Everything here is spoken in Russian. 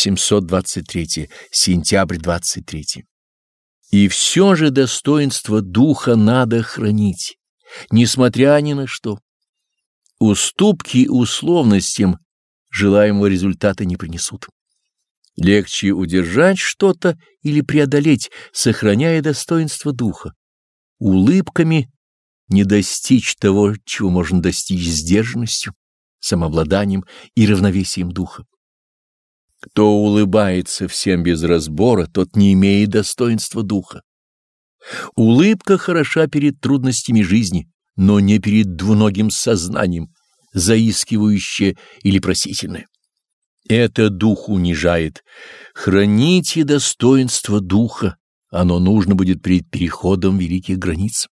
723. Сентябрь 23. И все же достоинство духа надо хранить, несмотря ни на что. Уступки условностям желаемого результата не принесут. Легче удержать что-то или преодолеть, сохраняя достоинство духа. Улыбками не достичь того, чего можно достичь сдержанностью, самообладанием и равновесием духа. Кто улыбается всем без разбора, тот не имеет достоинства духа. Улыбка хороша перед трудностями жизни, но не перед двуногим сознанием, заискивающее или просительное. Это дух унижает. Храните достоинство духа, оно нужно будет перед переходом великих границ.